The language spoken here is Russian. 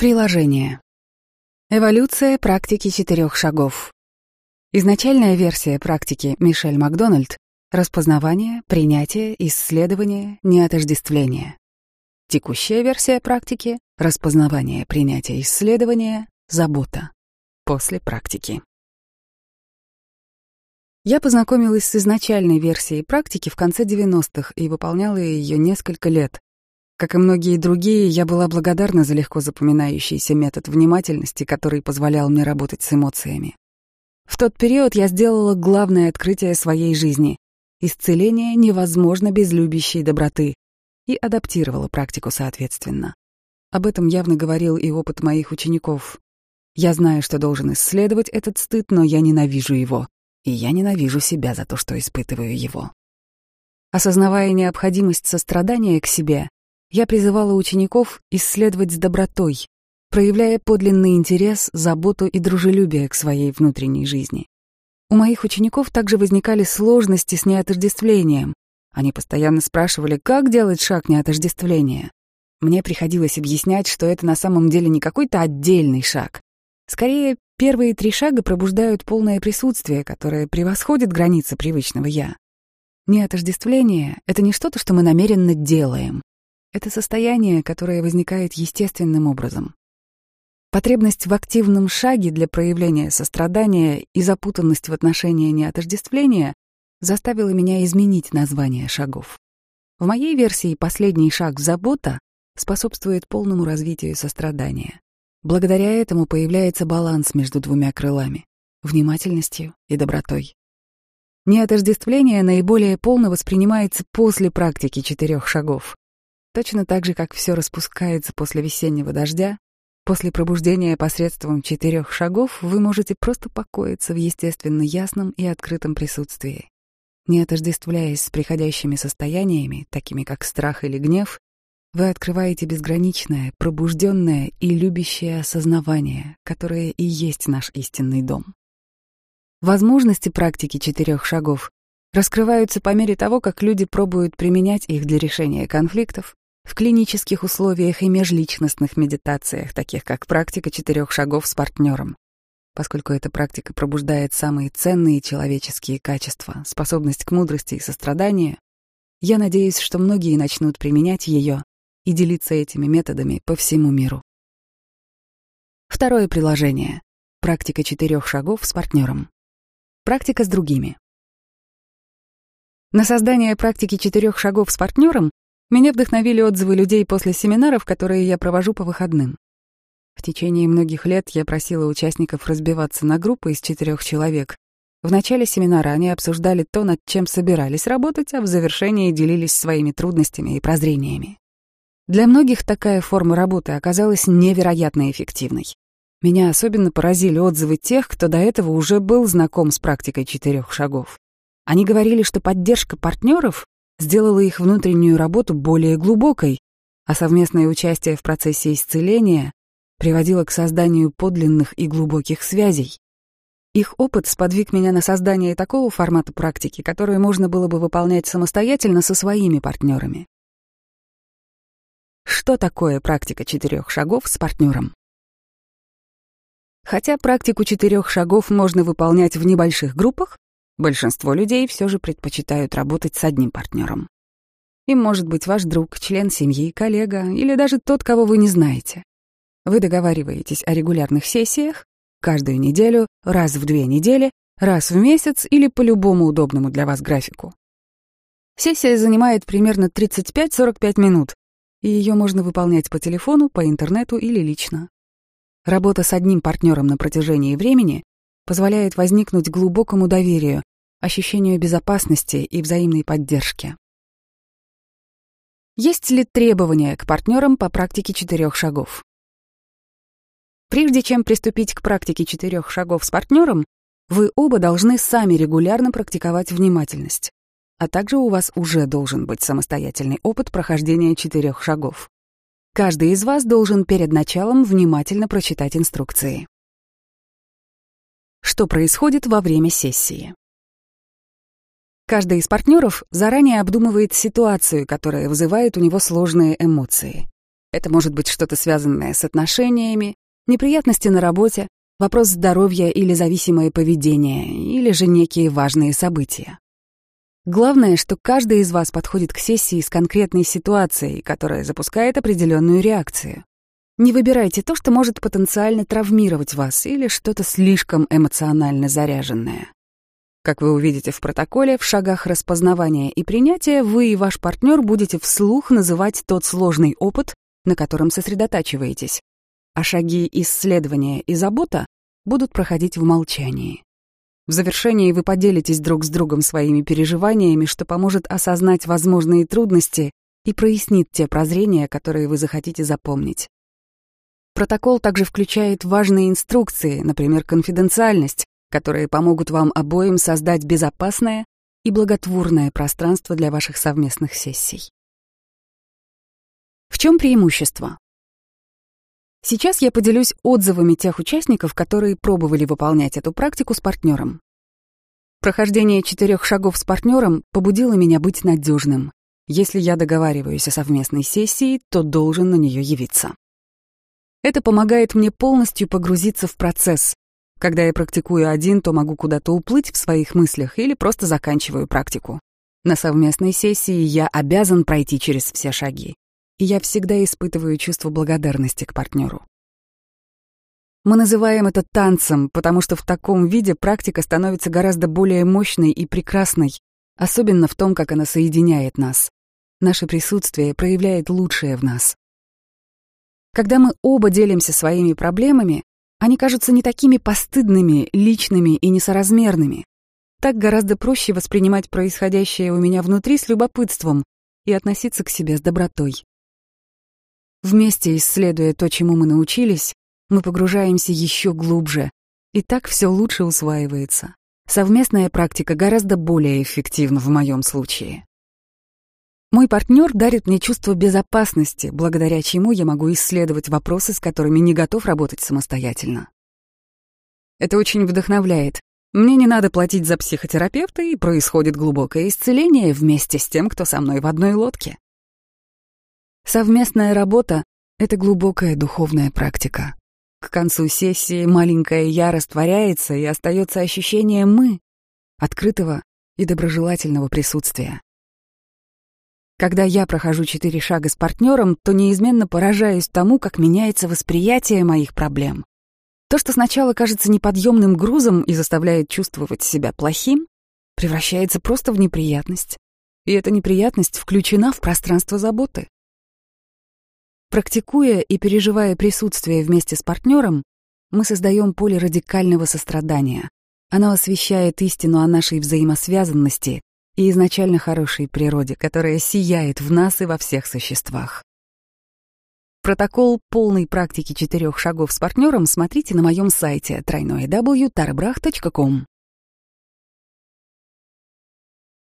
Приложение. Эволюция практики четырех шагов. Изначальная версия практики Мишель Макдональд — распознавание, принятие, исследование, неотождествление. Текущая версия практики — распознавание, принятие, исследование, забота. После практики. Я познакомилась с изначальной версией практики в конце 90-х и выполняла ее несколько лет, как и многие другие, я была благодарна за легко запоминающийся метод внимательности, который позволял мне работать с эмоциями. В тот период я сделала главное открытие своей жизни — исцеление невозможно без любящей доброты и адаптировала практику соответственно. Об этом явно говорил и опыт моих учеников. Я знаю, что должен исследовать этот стыд, но я ненавижу его, и я ненавижу себя за то, что испытываю его. Осознавая необходимость сострадания к себе, я призывала учеников исследовать с добротой, проявляя подлинный интерес, заботу и дружелюбие к своей внутренней жизни. У моих учеников также возникали сложности с неотождествлением. Они постоянно спрашивали, как делать шаг неотождествления. Мне приходилось объяснять, что это на самом деле не какой-то отдельный шаг. Скорее, первые три шага пробуждают полное присутствие, которое превосходит границы привычного «я». Неотождествление — это не что-то, что мы намеренно делаем. Это состояние, которое возникает естественным образом. Потребность в активном шаге для проявления сострадания и запутанность в отношении неотождествления заставила меня изменить название шагов. В моей версии последний шаг «забота» способствует полному развитию сострадания. Благодаря этому появляется баланс между двумя крылами — внимательностью и добротой. Неотождествление наиболее полно воспринимается после практики четырех шагов. Точно так же, как все распускается после весеннего дождя, после пробуждения посредством четырех шагов вы можете просто покоиться в естественно ясном и открытом присутствии. Не отождествляясь с приходящими состояниями, такими как страх или гнев, вы открываете безграничное, пробужденное и любящее осознавание, которое и есть наш истинный дом. Возможности практики четырех шагов раскрываются по мере того, как люди пробуют применять их для решения конфликтов, в клинических условиях и межличностных медитациях, таких как практика четырех шагов с партнером, поскольку эта практика пробуждает самые ценные человеческие качества, способность к мудрости и состраданию, я надеюсь, что многие начнут применять ее и делиться этими методами по всему миру. Второе приложение. Практика четырех шагов с партнером. Практика с другими. На создание практики четырех шагов с партнером меня вдохновили отзывы людей после семинаров, которые я провожу по выходным. В течение многих лет я просила участников разбиваться на группы из четырех человек. В начале семинара они обсуждали то, над чем собирались работать, а в завершении делились своими трудностями и прозрениями. Для многих такая форма работы оказалась невероятно эффективной. Меня особенно поразили отзывы тех, кто до этого уже был знаком с практикой четырех шагов. Они говорили, что поддержка партнеров сделало их внутреннюю работу более глубокой, а совместное участие в процессе исцеления приводило к созданию подлинных и глубоких связей. Их опыт сподвиг меня на создание такого формата практики, которое можно было бы выполнять самостоятельно со своими партнерами. Что такое практика четырех шагов с партнером? Хотя практику четырех шагов можно выполнять в небольших группах, Большинство людей все же предпочитают работать с одним партнером. Им может быть ваш друг, член семьи, коллега или даже тот, кого вы не знаете. Вы договариваетесь о регулярных сессиях каждую неделю, раз в две недели, раз в месяц или по любому удобному для вас графику. Сессия занимает примерно 35-45 минут, и ее можно выполнять по телефону, по интернету или лично. Работа с одним партнером на протяжении времени позволяет возникнуть глубокому доверию, ощущению безопасности и взаимной поддержки. Есть ли требования к партнерам по практике четырех шагов? Прежде чем приступить к практике четырех шагов с партнером, вы оба должны сами регулярно практиковать внимательность, а также у вас уже должен быть самостоятельный опыт прохождения четырех шагов. Каждый из вас должен перед началом внимательно прочитать инструкции. Что происходит во время сессии? Каждый из партнеров заранее обдумывает ситуацию, которая вызывает у него сложные эмоции. Это может быть что-то связанное с отношениями, неприятности на работе, вопрос здоровья или зависимое поведение, или же некие важные события. Главное, что каждый из вас подходит к сессии с конкретной ситуацией, которая запускает определенную реакцию. Не выбирайте то, что может потенциально травмировать вас или что-то слишком эмоционально заряженное. Как вы увидите в протоколе, в шагах распознавания и принятия вы и ваш партнер будете вслух называть тот сложный опыт, на котором сосредотачиваетесь, а шаги исследования и забота будут проходить в молчании. В завершении вы поделитесь друг с другом своими переживаниями, что поможет осознать возможные трудности и прояснит те прозрения, которые вы захотите запомнить. Протокол также включает важные инструкции, например, конфиденциальность, которые помогут вам обоим создать безопасное и благотворное пространство для ваших совместных сессий. В чем преимущество? Сейчас я поделюсь отзывами тех участников, которые пробовали выполнять эту практику с партнером. Прохождение четырех шагов с партнером побудило меня быть надежным. Если я договариваюсь о совместной сессии, то должен на нее явиться. Это помогает мне полностью погрузиться в процесс, когда я практикую один, то могу куда-то уплыть в своих мыслях или просто заканчиваю практику. На совместной сессии я обязан пройти через все шаги. И я всегда испытываю чувство благодарности к партнеру. Мы называем это танцем, потому что в таком виде практика становится гораздо более мощной и прекрасной, особенно в том, как она соединяет нас. Наше присутствие проявляет лучшее в нас. Когда мы оба делимся своими проблемами, они кажутся не такими постыдными, личными и несоразмерными. Так гораздо проще воспринимать происходящее у меня внутри с любопытством и относиться к себе с добротой. Вместе, исследуя то, чему мы научились, мы погружаемся еще глубже, и так все лучше усваивается. Совместная практика гораздо более эффективна в моем случае. Мой партнер дарит мне чувство безопасности, благодаря чему я могу исследовать вопросы, с которыми не готов работать самостоятельно. Это очень вдохновляет. Мне не надо платить за психотерапевта, и происходит глубокое исцеление вместе с тем, кто со мной в одной лодке. Совместная работа — это глубокая духовная практика. К концу сессии маленькая я растворяется, и остается ощущение «мы», открытого и доброжелательного присутствия. Когда я прохожу четыре шага с партнером, то неизменно поражаюсь тому, как меняется восприятие моих проблем. То, что сначала кажется неподъемным грузом и заставляет чувствовать себя плохим, превращается просто в неприятность. И эта неприятность включена в пространство заботы. Практикуя и переживая присутствие вместе с партнером, мы создаем поле радикального сострадания. Оно освещает истину о нашей взаимосвязанности и изначально хорошей природе, которая сияет в нас и во всех существах. Протокол полной практики четырех шагов с партнером смотрите на моем сайте www.tarbrach.com.